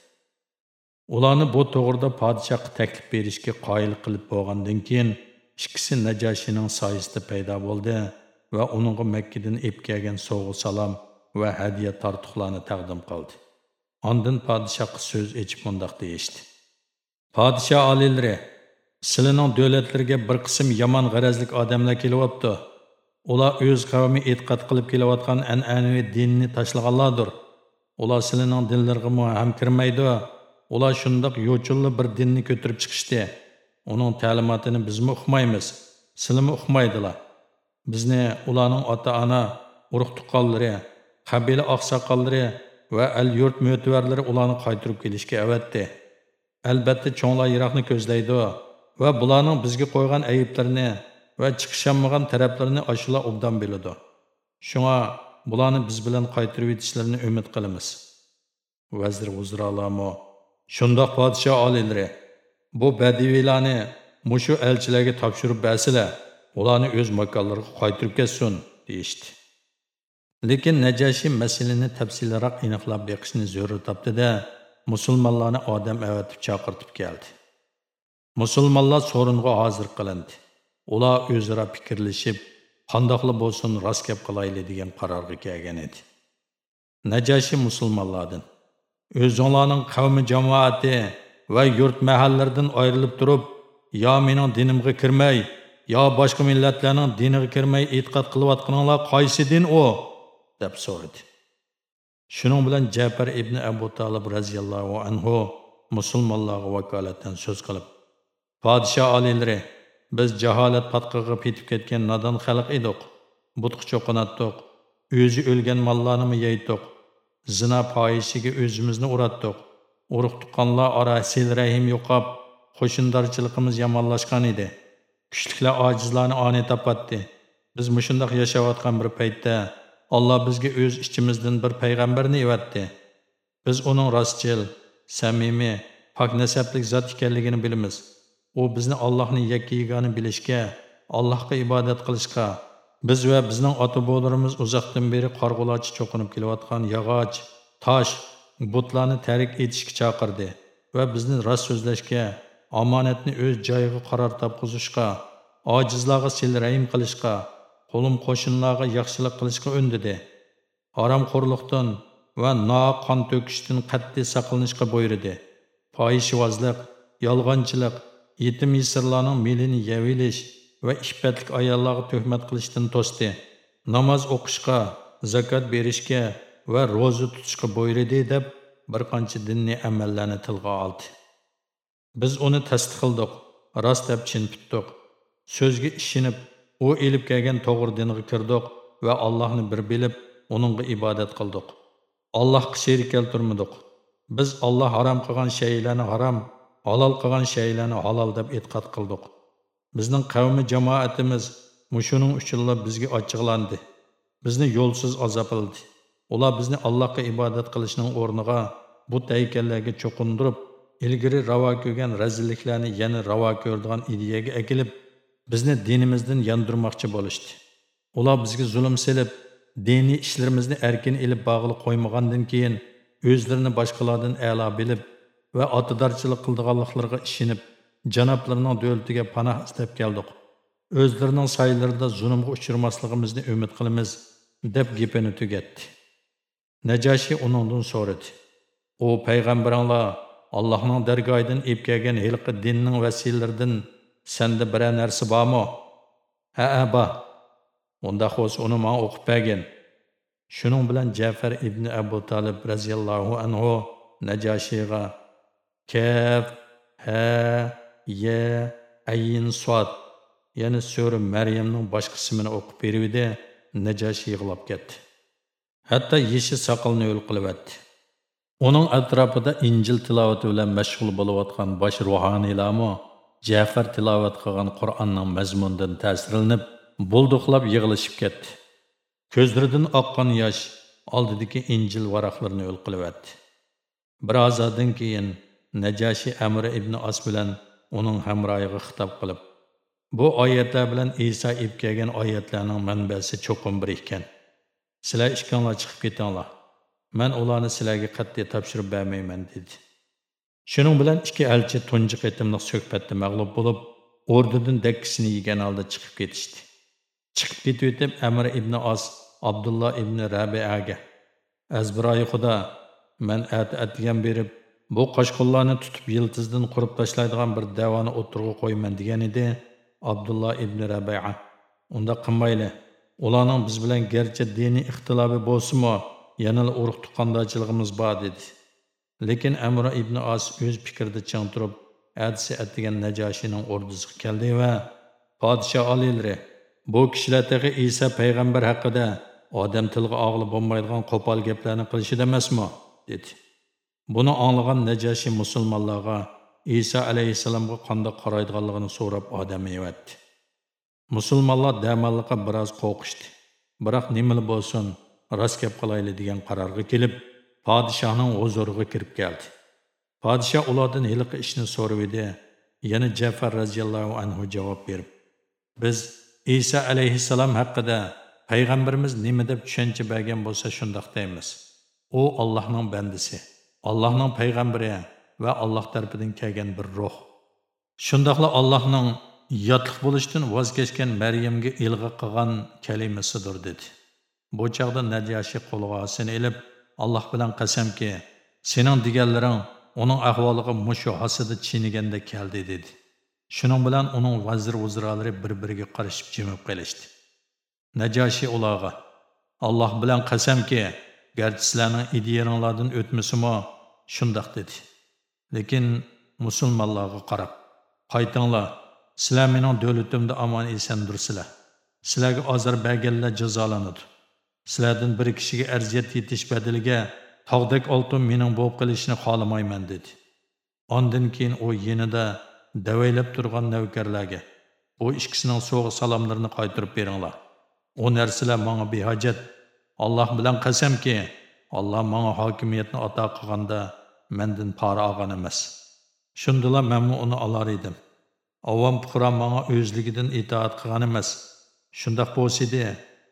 ularni bu to'g'rida podshohga taklif berishga qoyil qilib bo'lgandan keyin ikkisi najoshining soyasida paydo bo'ldi va uningga makkadan ep kelgan sovg'a salom va hadya tortiqlarni taqdim qildi ondin podshohga so'z echib mundoq deyishdi podshoh oliylari sizlarning davlatlarga bir qism yomon g'arazlik odamlar kelyapti. Ular o'z qavmi e'tiqod qilib kelayotgan an'anaviy dinni tashlaganlardir. Ular sizlarning dinlarga ham kirmaydi. Ular shundoq yo'chilli bir dinni ko'tarib chiqishdi. Uning ta'limotini мұ uqmaymiz? Sizlarmi uqmaydilar. Bizni ularning ota ona urug' tuqqanlari qabila oqsoqollari va al yurt mo'tivarlari ularni qaytirib kelishga avatdi. Albatta cho'nglar yiroqni ko'zlaydi. Va bularning bizga qo'ygan ayblarini va chiqisholmagan taraflarini ashula obdan biladi. Shunga bularni biz bilan qaytirib yetishlarini umid qilamiz. Vazir vuzrolami shundoq podsho oliylari bu badiviylarni mushu elchilarga topshirib bersilar ularni o'z makonlariga qaytirib ketsin deyishdi. Lekin najashiy masalani tafsilroq aniqlab beqishni zo'ri topdida musulmonlarni odam avatib chaqirtib keldi. Musulmonlar so'ringa hozir qilindi. Ular o'zaro fikrlashib qandoqli bo'lsin rost gap qilayli degan qarorga kelgan edi. Najashi musulmonlardan o'zinglarning qavmi jamoati va yurt mahallardan ayrilib turib yo mening dinimga kirmay yo boshqa millatlarning diniga kirmay e'tiqod qilayotganinglar qaysi din u? deb so'radi. Shuning bilan jafar ibn abu tolib roziyallohu anhu musulmonlarga vakolatdan so'z qilib Падиша oliylari biz jaholat patqig'i петіп ketgan nodon xalq edik бұтқы cho'qinatdiq o'zi o'lgan mollarni yeydiq zina poyishiga o'zimizni uratdiq urug' tuqqanlar ora sil rahim yo'qab qo'shindorchiligimiz yomonlashgan edi. Kuchliklar ojizlarni oni topatdi. Biz мұшындақ yashayotgan bir paytda alloh bizga o'z ichimizdan bir payg'ambarni evatdi. Biz uning rostchil samimiy pok nasablik zot ekanligini біліміз. U bizni allohni yakka bilishga allohga ibodat qilishga biz va bizning ota bobolarimiz uzoqdan beri qorg'ulochi cho'qinib kelayotgan yog'och tosh butlarni tarik etishga chaqirdi va bizni rost so'zlashga omonatni o'z joyiga qaror topqizishga ojizlarga sil qilishga qo'lim qo'shinlarga yaxshilik qilishga undidi. Haromxo'rlikdan va noqon to'kishdan qat'iy saqlanishga buyurdi. Fohishvozlik yolg'onchilik yetim yesirlarning melini yevilish va ishbatlik ayollarga tuhmat qilishdan to'sdi. Namoz o'qishga zakot berishga va ro'za tutishga buyurdi deb bir qancha dinniy amallarni tilga oldi. Biz uni tasdiq qildik rost deb chin tutdik. So'zga ishinib u ilib kelgan to'g'ri dinga kirdik va allohni bir bilib uningga ibodat qildik. Allohga sherik keltirmadik. Biz olloh harom qilgan shaylarni harom halol qilgan shaylarni halol deb e'tiqod qildik bizning qavmi jamoatimiz mushuning uchunla bizga ochiqlandi bizni yo'lsiz azoblandi ular bizni allohga ibodat qilishning o'rniga bu haykallarga cho'qindirib ilgari ravo ko'rgan razilliklarni yana ravo ko'rdigan ideyaga akilib bizni dinimizdan yondirmoqchi bo'lishdi ular bizga zulm silib diniy ishlarimizni erkin ilib bog'liq qo'ymagandan keyin o'zlarini boshqalardan a'lo bilib va otidorchilik qildiganliklariga ishinib janoblarning davlatiga panoh istab keldik. O'zlarining saylarida zulmga uchirmasligimizni umid qilamiz deb gapini tugatdi. Najoshiy uningdan so'radi. U payg'ambaringlar allohning dargohidan ib kelgan hilqi dinning vasilalaridan senda biror narsa bormi? Ha bor. Unda bo'lsa uni man o'qib bergin. Shuning bilan jafar ibn abu talib roziyallohu anhu najoshiyga kaf ha ya, ayin sod Yani so'ri maryamning boshqa ismini o'qib beruvdi najoshi yig'lab ketdi. Hatto yeshi soqolni yo'l qilyapti. Uning atrofida injil tilovati bilan mashg'ul bo'layotgan bosh ruhoniylarmi jafar tilovat qilgan qur'onning mazmunidan ta'sirlanib bulduqlab yig'ilishib ketdi. Ko'zlaridan oqqan yosh oldidagi injil varaqlarini yo'l qilyapti. Birozdan keyin najashi Amr ibn As bilan uning hamroyiga xitob qilib bu oyatlar bilan Isa ib kelgan oyatlarning manbasi cho'qim bir ekan. Sizlar ishkonlar chiqib ketinglar. Men ularni sizlarga qat'iy topshirib bermayman dedi. Shuning bilan ikki elchi tunji qatimliq suhbatda mag'lub bo'lib o'rnidan dakkisini yegan holda chiqib ketishdi. Chiqib ketib Amr ibn As Abdullah ibn rabiaga azbiroyi xudo men at atgan berib bu qo'shqullarni tutib yiltizdan qurib tashlaydigan bir davoni o'tirg'a qo'yman degan edi abdulloh ibn rabia. Unda qilmayli. Ularning biz bilan garchi diniy ixtilofi bo'lsinmi yana urug' tuqqandochiligimiz bor dedi. Lekin amro ibn os o'z fikrida chang turib adisi degan najoshining o'rdisiga keldi va podsho olilri bu kishilar tag'i iso payg'ambar haqida odam tilga og'li bo'lmaydigan qo'pol gaplarni qilishida emasmi? dedi. Buni anglagan najashi musulmonlarga İsa alayhissalomga qanday qaraydiganligini so'rab odam evatdi musulmonlar damalliqqa biroz qo'rqishdi. Biroq nimali bo'lsin rost gap qilayli degan qarorga kelib podshohning huzuriga kirib keldi. Podshoh ulardan hiliqi ishni so'rab edi. Yana jafar roziyallohu anhu javob berib biz İsa alayhissalom haqida payg'ambarimiz nima deb tushuncha bergan bo'lsa shundoq deymiz. U allohning bandasi. Allohning payg'ambari ва alloh tarafidan kelgan bir ruh. Shundoqla allohning yotliq bo'lishdan voz kechgan maryamga ilg'a qilgan kalimasidir dedi. Bu chog'da najashi qo'lga seni ilib alloh bilan qasamki sening deganlaring uning ahvoliga mushu hasida chiniganda keldi dedi. Shuning bilan uning vazir vuzrolari bir biriga qarashib jimib qolishdi najoshi ularga alloh bilan qasamki garchi sizlarning ideyalardan o'tmasimi shundoq dedi. Lekin musulmonlarga qarab qaytinglar sizlar mening davlatimda omon esandirsizlar sizlarga ozor berganlar jazolanadi. Sizlardan bir kishiga arziyat yetish badiliga tog'dak oltin mening bo'lib qilishni xohlamayman dedi. Ondan keyin u yenida davaylab turgan navkarlarga bu ikkisining so'g'i salomlarini qaytirib beringlar. U narsalar manga behojat. Alloh bilan qasamki Allah mənə hokimiyatni ata qilganda məndən para alğan emas Şundula mən onu alar idim. Avam puqro mənə o'zligidan itaat qılğan emas Şundaq bolsaydı,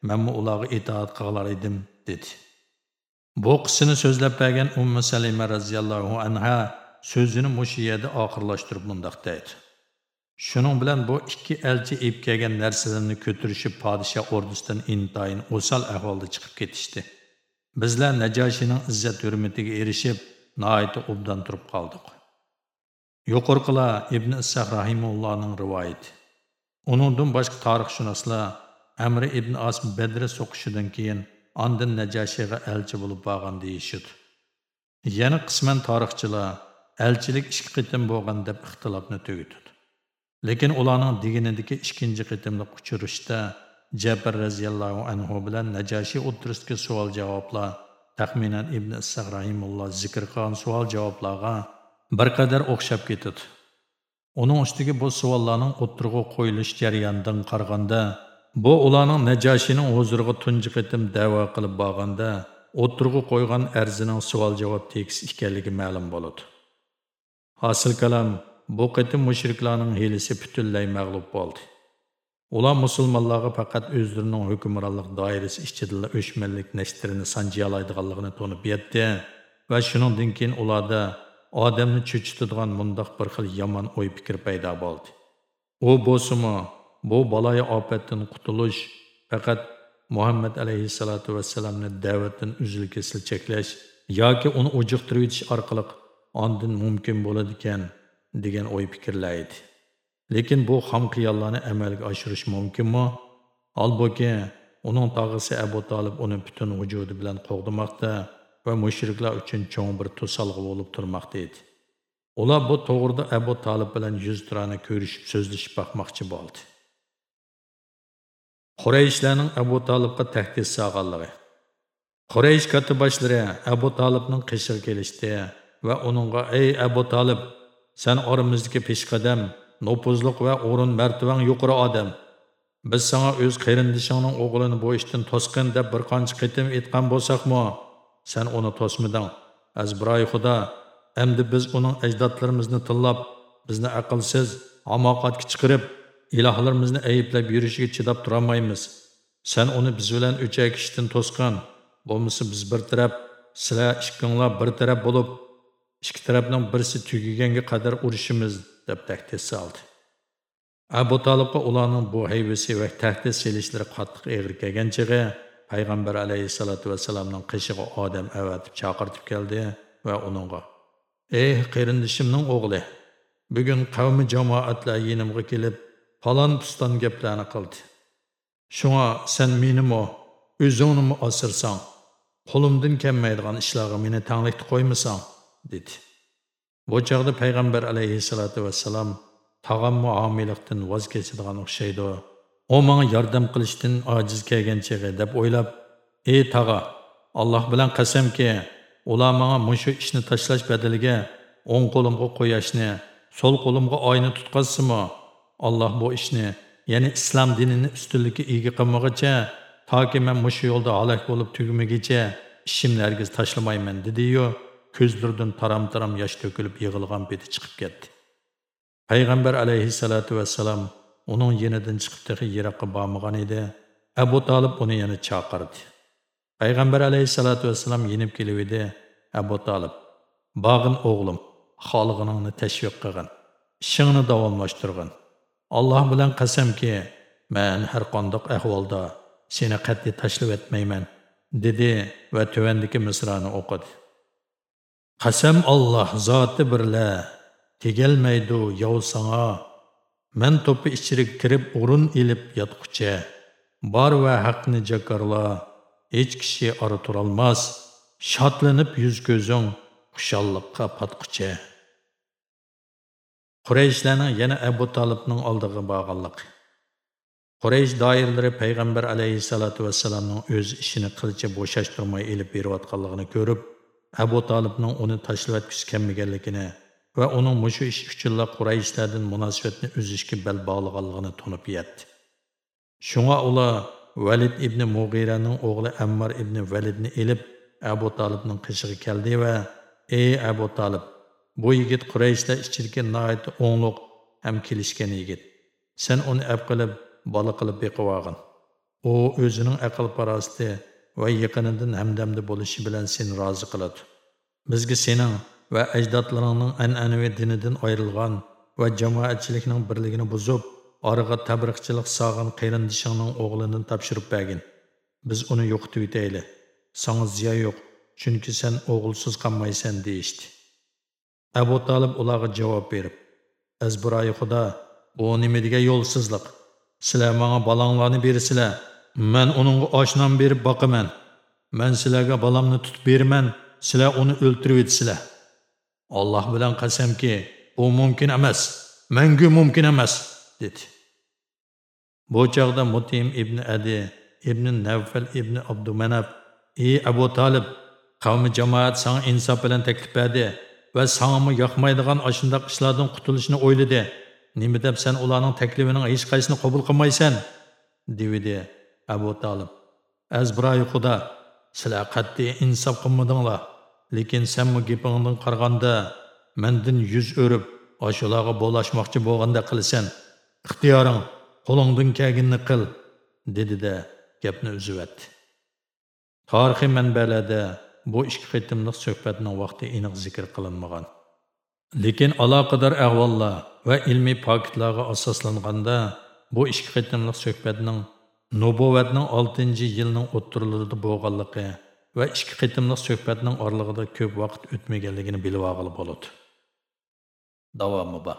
mən manmu ularga itaat qılar idim dedi bu qissani sözləb bəgən Ümmü Səlimə rəziyallahu anha sözünü mushu yerda oxirlashtirib mundoq deydi Şunun bilan bu ikki elchi ip kelgan narsalarni ko'tirishib podshoh ordusidan intayin o'sal ahvolda chiqib ketishdi bizlar najoshining izzat hurmatiga erishib noiti obdan turib qoldik yuqorqilar ibn issoq rahimullohning rivoyati Uningdan boshqa tarixshunoslar Amri ibn As Badr so'qishidan keyin andin Najashiga elchi bo'lib borgan deyishadi. Yana qisman tarixchilar elchilik ikki qitim bo'lgan deb ixtilofni tugitadi. Lekin ularning deganidagi ikkinchi qitimliq uchirishda Jabir raziyallohu anhu bilan Najashi o'tirisidagi savol javoblar taxminan Ibn Isaq rahimulloh zikr qilgan savol javoblarga bir qadar o'xshab ketadi. Uning ustiga bu savollarning o'tirg'i qo'yilish jarayonidan qaraganda, bu ularning Najashining huzuriga tunji qitim da'vo qilib borganda o'tirg'i qo'ygan arzining savol-javob tekis ekanligi ma'lum bo'ladi. Hosil kalam bu qitim mushriklarning hilisi butunlay mag'lub bo'ldi. Ular musulmonlarga faqat o'zlarining hukmronlik doirasi ichida o'shmanlik nashtrini sanjiyalaydiganligini to'nib yetdi va shuningdan keyin ularda odamni cho'chitadigan mundoq bir xil yomon o'y fikr paydo bo'ldi. U bo'lsimi, bu baloyi ofatdan qutulish faqat Muhammad alayhissalatu vassalamni da'vatdan uzil kesil cheklash yoki uni ujiqtirib etish orqali ondan mumkin bo'ladi ekan degan o'y fikrlar edi. Lekin bu xam qiyollarni amalga oshirish mumkinmi? Albuki uning tog'isi Abu Talib uni butun vujudi bilan qo'g'dimoqda va mushriklar uchun cho'ng bir to'salg'i bo'lib turmoqda edi. Ular bu to'g'rida Abu Talib bilan yuz turani ko'rishib so'zlashib baqmoqchi bo'ldi. Qurayshlarning Abu Talibga tahdid solganligi. Quraysh katiboshlari Abu Talibning qishig'i kelishdi va uningga "Ey Abu Talib, sen oramizdagi peshqadam, nopuzliq va o'rin martabang yuqori odam. Biz sanga o'z qarindishingning o'g'lini bu ishdan to'sqin deb bir qancha qitim aytgan bo'lsakmi, sen uni to'smiding. Azbiroy Xudo, endi biz uning ajdodlarimizni tillab, bizni aqlsiz, amoqatga chiqirib ilohlarimizni ayblab yurishiga chidab turolmaymiz. Sen uni biz bilan o'chak ishdan to'sqin bo'lmasa biz bir taraf, sizlar ikkinglar bir taraf bo'lib, ikki tarafning birisi tugaganga qadar urushimiz deb tahdid soldi. Abu Talibga ularning bu hayvisi va tahdid selishlari qattiq eg'ir kelganchig'i payg'ambar alayhissalotu vassalamning qishig'i odam avatib chaqirtib keldi va uningga ey qarindishimning o'g'li bugun qavmi jamoatlar yinimga kelib falon piston gaplarni qildi. Shunga sen menimi o'zingni osirsang qo'limdan kelmaydigan ishlarga meni tanglikda qo'ymasang dedi. Bu çağda payg'ambar alayhissalotu vesselam tağam homiylikdan voz kechadigan o'xshaydi. U menga yordam qilishdan ojiz kelgan chig'i deb o'ylab ey tag'a alloh bilan qasamki ular menga mushu ishni tashlash badaliga o'ng qo'limga quyoshni so'l qo'limga oyni tutqazsimi alloh bu ishni ya'ni islom dinini ustunlikka ega qilmag'icha toki man mushu yo'lda halok bo'lib tugmagicha ishimni hargiz tashlamayman dediyu ko'zlaridan taram taram yosh to'kilib yig'ilgan beti chiqib ketdi. Payg'ambar alayhissalotu vassalam uning yenidan chiqib tehi yiroqqa bormagan edi. Abu tolib uni yana chaqirdi. Payg'ambar alayhissalotu vassalam yenib kelib edi. Abu tolib bog'in o'g'lim xolig'iningni tashviq qilgin ishingni davomlashtirgin. Alloh bilan qasamki man har qandoq ahvolda seni qat'iy tashlab etmayman dedi va tuvandagi misrani o'qidi. Qasam Alloh zoti birla tegelmaydi yov sanga topi топы kirib кіріп орын еліп ятқыча. va haqni jakarla. Hech kishi кіші ары туралмас, shodlanib yuz ko'zing құшаллыққа патқыча. Qurayshlarning yana Abu Talibning oldiga borganlik. Quraysh doirlari payg'ambar alayhisolatu vassalamning o'z ishini qilcha bo'shashtirmay elib berayotganligini ko'rib, Abu Talibning uni tashlab o'tkish kelmaganligini va uning mushu ish uchunla Qurayshlardan munosabatni uzishga bel bog'liganligini tunib yetdi. Shunga ular Valid ibn Mughiraning o'g'li Ammar ibn Validni elib Abu Talibning qishig'i keldi va ey Abu Talib, bu yigit Qurayshlar ichidagi nihoyat o'ngliq ham kelishgan yigit. Sen uni ab qilib, bola qilib beqivog'in. U o'zining aql parasti va yaqinidan hamdamda bo'lishi bilan seni rozi qiladi. Bizga sening va ajdodlaringning an'anaviy dinidan ayrilgan va jamoatchilikning birligini buzib, oraga tabriqchilik sog'in qarindishingning o'g'lini topshirib bergin. Biz uni yo'qitib yetayli. sanga ziyo yo'q, chunki sen o'g'ilsiz qolmaysan deyishdi. Abu tolib ularga javob berib, "Azbiroyi Xudo, bu nima degan yo'lsizlik? sizlar manga balanglarni bersizlar man uningga oshnom berib boqaman. Man sizlarga balamni tutib beraman. Sizlar uni o'ltirib etsizlar alloh bilan qasamki bu mumkin emas mangu mumkin emas dedi. Bu chog'da mutim ibn adi ibn navfal ibn abdumanaf ey abu tolib qavmi jamoat sanga insof bilan taklif berdi va sangmi yoqmaydigan ashundoq ishlardan qutulishni o'yladi. Nima deb sen ularning taklifining hech qaysini qabul qilmaysan? devidi. Abu tolib azbiroy xudo sizlar qat'iy insof qilmadinglar lekin sanmi gapingdan qaraganda mandan yuz o'rib ashularga bo'lashmoqchi bo'lganda qilsan ixtiyoring qo'lingdan kelganini qil dedida gapni uzivatdi tarixiy manbalarda bu ikki qitimliq suhbatning vaqti aniq zikr qilinmagan. Lekin aloqador ahvollar va ilmiy paketlarga asoslanganda bu ikki qitimliq suhbatning nubuvatning oltinchi yilning o'ttirlarida bo'lganligi va ikki qitimliq suhbatning orlig'ida ko'p vaqt o'tmaganligini bilib olg'ili bo'ladi. Davomi bor.